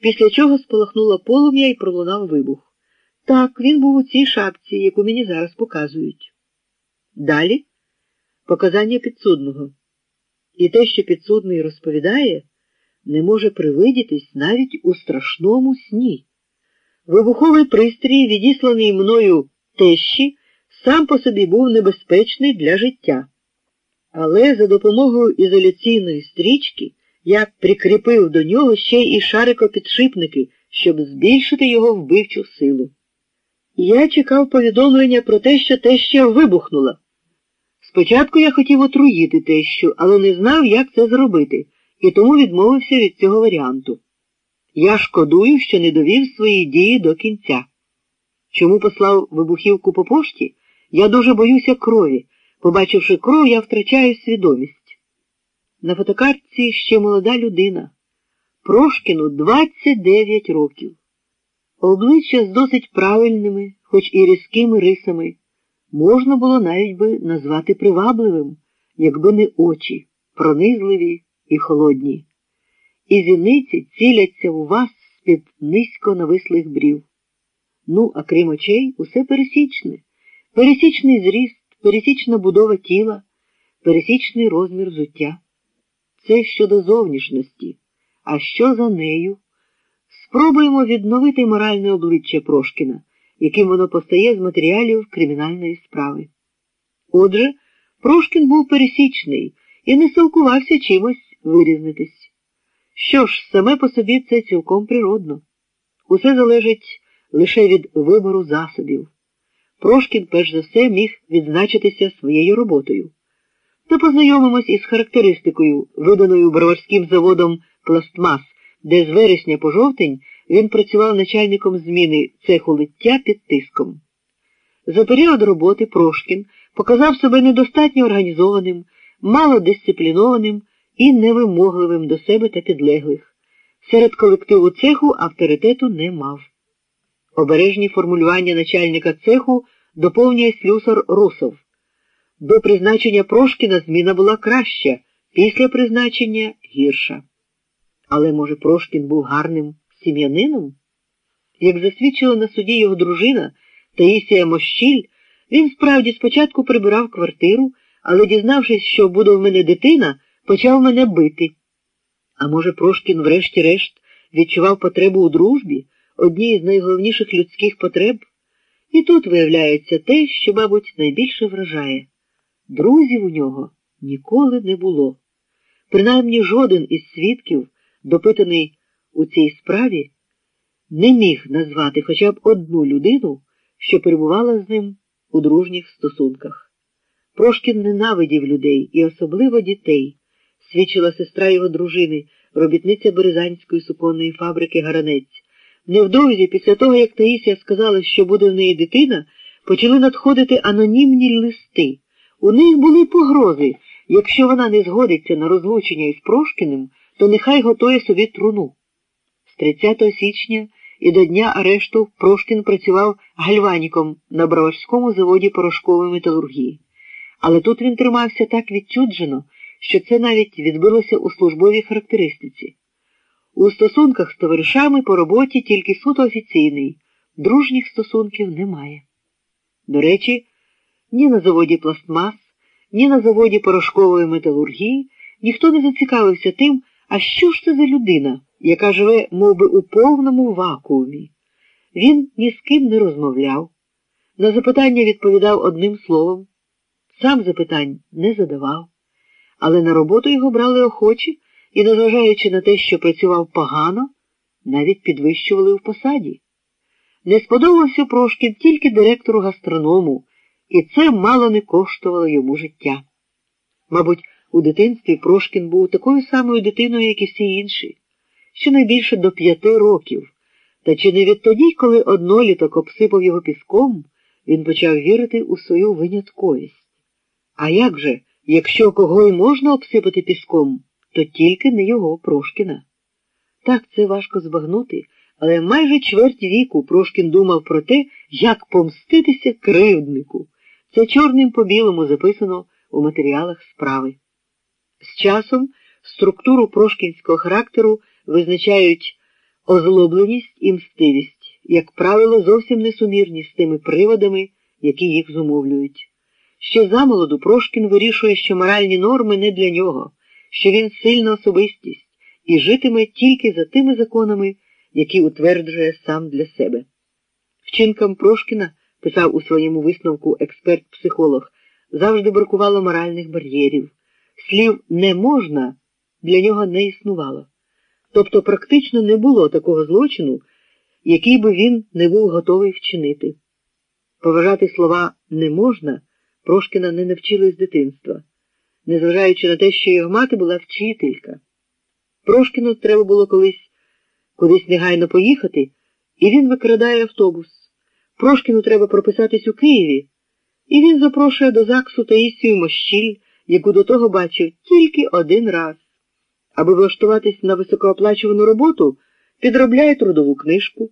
після чого спалахнуло полум'я і пролунав вибух. Так, він був у цій шапці, яку мені зараз показують. Далі показання підсудного. І те, що підсудний розповідає, не може привидітись навіть у страшному сні. Вибуховий пристрій, відісланий мною тещі, сам по собі був небезпечний для життя. Але за допомогою ізоляційної стрічки я прикріпив до нього ще й шарикопідшипники, щоб збільшити його вбивчу силу. Я чекав повідомлення про те, що теща вибухнула. Спочатку я хотів отруїти тещу, але не знав, як це зробити, і тому відмовився від цього варіанту. Я шкодую, що не довів свої дії до кінця. Чому послав вибухівку по пошті? Я дуже боюся крові. Побачивши кров, я втрачаю свідомість. На фотокартці ще молода людина. Прошкіну 29 років. Обличчя з досить правильними, хоч і різкими рисами, можна було навіть би назвати привабливим, якби не очі, пронизливі і холодні. І зіниці ціляться у вас з-під низько навислих брів. Ну, а крім очей, усе пересічне, пересічний зріст, пересічна будова тіла, пересічний розмір зуття. Це щодо зовнішності, а що за нею? Спробуємо відновити моральне обличчя Прошкіна, яким воно постає з матеріалів кримінальної справи. Отже, Прошкін був пересічний і не силкувався чимось вирізнитись. Що ж, саме по собі це цілком природно. Усе залежить лише від вибору засобів. Прошкін, перш за все, міг відзначитися своєю роботою. Та познайомимось із характеристикою, виданою Броварським заводом Пластмас, де з вересня по жовтень він працював начальником зміни цеху лиття під тиском. За період роботи Прошкін показав себе недостатньо організованим, малодисциплінованим і невимогливим до себе та підлеглих. Серед колективу цеху авторитету не мав. Обережні формулювання начальника цеху доповнює слюсар Русов. До призначення Прошкіна зміна була краща, після призначення гірша. Але, може, Прошкін був гарним сім'янином? Як засвідчила на суді його дружина Таїсія Мощіль, він справді спочатку прибирав квартиру, але, дізнавшись, що буде в мене дитина, почав мене бити. А може, Прошкін, врешті-решт, відчував потребу у дружбі, одній з найголовніших людських потреб? І тут виявляється те, що, мабуть, найбільше вражає. Друзів у нього ніколи не було. Принаймні жоден із свідків, допитаний у цій справі, не міг назвати хоча б одну людину, що перебувала з ним у дружніх стосунках. Прошкін ненавидів людей і особливо дітей, свідчила сестра його дружини, робітниця Березанської суконної фабрики Гаранець. Невдовзі, після того, як Таїсія сказала, що буде в неї дитина, почали надходити анонімні листи. У них були погрози. Якщо вона не згодиться на розлучення із Прошкіним, то нехай готує собі труну. З 30 січня і до дня арешту Прошкін працював гальваніком на Броварському заводі порошкової металургії. Але тут він тримався так відчуджено, що це навіть відбилося у службовій характеристиці. У стосунках з товаришами по роботі тільки суд офіційний, дружніх стосунків немає. До речі, ні на заводі пластмас, ні на заводі порошкової металургії ніхто не зацікавився тим, а що ж це за людина, яка живе мов би, у повному вакуумі. Він ні з ким не розмовляв, на запитання відповідав одним словом, сам запитань не задавав, але на роботу його брали охочі і, незважаючи на те, що працював погано, навіть підвищували в посаді. Не сподобався Прошкін тільки директору гастроному і це мало не коштувало йому життя. Мабуть, у дитинстві Прошкін був такою самою дитиною, як і всі інші, щонайбільше до п'яти років, та чи не відтоді, коли одноліток обсипав його піском, він почав вірити у свою винятковість. А як же, якщо кого й можна обсипати піском, то тільки не його Прошкіна. Так це важко збагнути. Але майже чверть віку Прошкін думав про те, як помститися кривднику. Це чорним по білому записано у матеріалах справи. З часом структуру прошкінського характеру визначають Озлобленість і мстивість, як правило, зовсім несумірні з тими приводами, які їх зумовлюють. Ще замолоду Прошкін вирішує, що моральні норми не для нього, що він сильна особистість і житиме тільки за тими законами, які утверджує сам для себе. Вчинкам Прошкіна, писав у своєму висновку експерт-психолог, завжди бракувало моральних бар'єрів. Слів не можна для нього не існувало. Тобто практично не було такого злочину, який би він не був готовий вчинити. Поважати слова не можна Прошкіна не навчили з дитинства, незважаючи на те, що його мати була вчителька. Прошкіну треба було колись кудись негайно поїхати, і він викрадає автобус. Прошкіну треба прописатись у Києві, і він запрошує до ЗАГСу Таїсію Мощіль, яку до того бачив тільки один раз. Аби влаштуватись на високооплачувану роботу, підробляє трудову книжку.